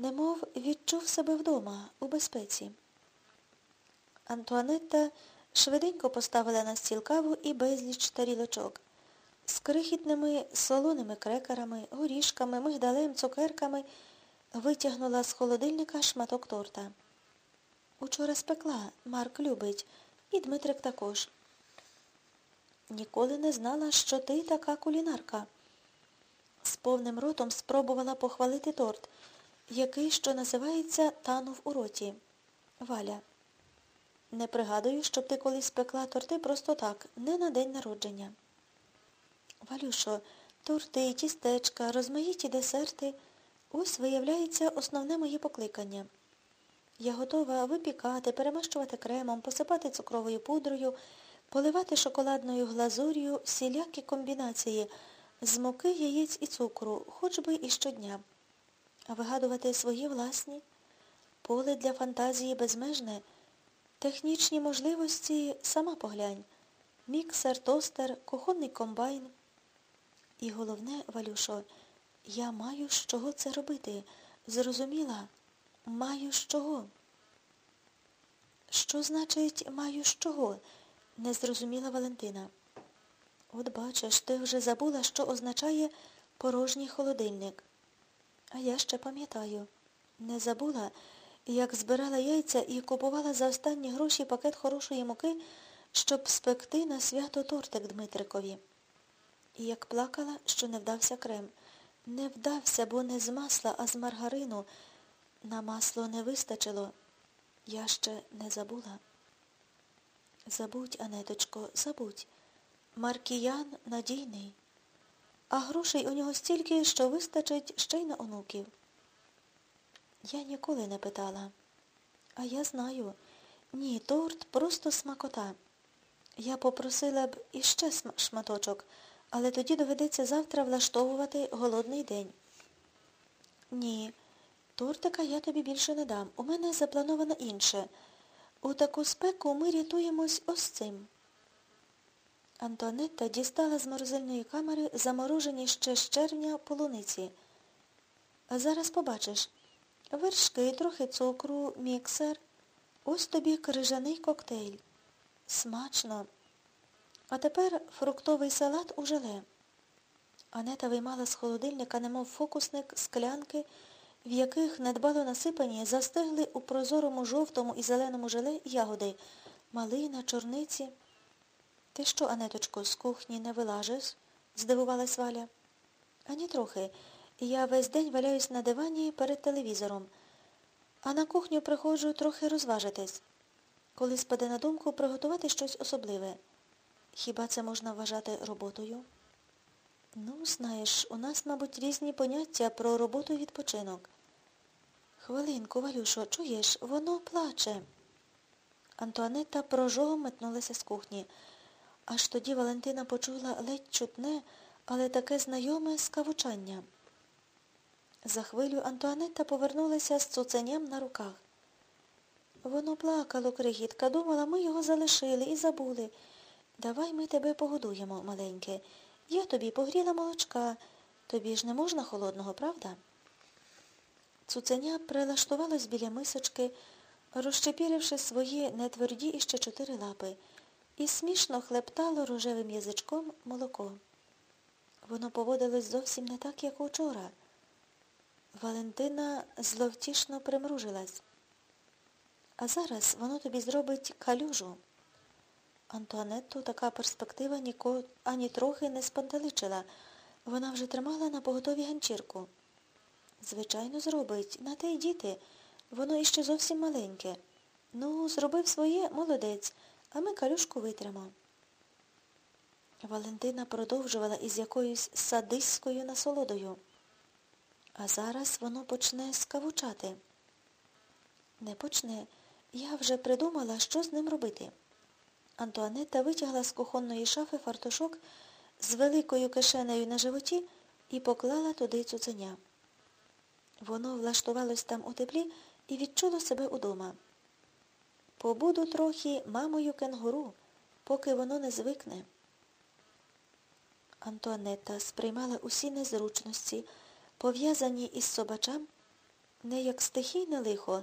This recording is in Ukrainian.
немов відчув себе вдома, у безпеці. Антуанетта швиденько поставила на стіл каву і безліч тарілочок з крихітними солоними крекерами, горішками, мигдалем, цукерками витягнула з холодильника шматок торта. Учора спекла, Марк любить, і Дмитрик також. Ніколи не знала, що ти така кулінарка. З повним ротом спробувала похвалити торт, який, що називається, танув у роті. Валя. Не пригадую, щоб ти колись пекла торти просто так, не на день народження. Валюшо, торти, тістечка, розмаїті десерти ось виявляється основне моє покликання. Я готова випікати, перемащувати кремом, посипати цукровою пудрою, поливати шоколадною глазур'ю всілякі комбінації з муки, яєць і цукру, хоч би і щодня. А вигадувати свої власні, поле для фантазії безмежне, технічні можливості сама поглянь. Міксер, тостер, кухонний комбайн. І головне, Валюшо, я маю з чого це робити. Зрозуміла? Маю з чого. Що значить маю з чого? не зрозуміла Валентина. От бачиш, ти вже забула, що означає порожній холодильник. А я ще пам'ятаю. Не забула, як збирала яйця і купувала за останні гроші пакет хорошої муки, щоб спекти на свято тортик Дмитрикові. І як плакала, що не вдався крем. Не вдався, бо не з масла, а з маргарину. На масло не вистачило. Я ще не забула. Забудь, Анеточко, забудь. Маркіян надійний. А грошей у нього стільки, що вистачить ще й на онуків. Я ніколи не питала. А я знаю. Ні, торт просто смакота. Я попросила б іще шматочок, але тоді доведеться завтра влаштовувати голодний день. Ні, тортика я тобі більше не дам. У мене заплановано інше. У таку спеку ми рятуємось ось цим. Антуанетта дістала з морозильної камери заморожені ще з червня полуниці. Зараз побачиш вершки, трохи цукру, міксер. Ось тобі крижаний коктейль. Смачно. А тепер фруктовий салат у желе. Анета виймала з холодильника, немов фокусник, склянки, в яких недбало насипані застигли у прозорому жовтому і зеленому желе ягоди, малина, чорниці. Ти що, Анеточко, з кухні не вилажиш? здивувалась Валя. Ані трохи. Я весь день валяюсь на дивані перед телевізором, а на кухню приходжу трохи розважитись, коли спаде на думку приготувати щось особливе. Хіба це можна вважати роботою? Ну, знаєш, у нас, мабуть, різні поняття про роботу і відпочинок. Хвилинку, Валюшо, чуєш, воно плаче. Антуанетта прожогом метнулася з кухні. Аж тоді Валентина почула ледь чутне, але таке знайоме скавучання. За хвилю Антуанетта повернулася з цуценям на руках. Воно плакало, крихітка, думала, ми його залишили і забули. Давай ми тебе погодуємо, маленьке. Я тобі погріла молочка. Тобі ж не можна холодного, правда? Цуценя прилаштувалось біля мисочки, розчепіривши свої нетверді іще чотири лапи, і смішно хлептало рожевим язичком молоко. Воно поводилось зовсім не так, як учора. Валентина зловтішно примружилась. А зараз воно тобі зробить калюжу. Антуанетту така перспектива ніко ані трохи не спантеличила. Вона вже тримала на поготові ганчірку. Звичайно, зробить. На те й діти. Воно іще зовсім маленьке. Ну, зробив своє, молодець, а ми калюшку витримо. Валентина продовжувала із якоюсь садистською насолодою. А зараз воно почне скавучати. Не почне. Я вже придумала, що з ним робити. Антуанетта витягла з кухонної шафи фартушок з великою кишенею на животі і поклала туди цуценя. Воно влаштувалось там у теплі і відчуло себе удома. Побуду трохи мамою кенгуру, поки воно не звикне. Антуанетта сприймала усі незручності, пов'язані із собачам, не як стихійне лихо,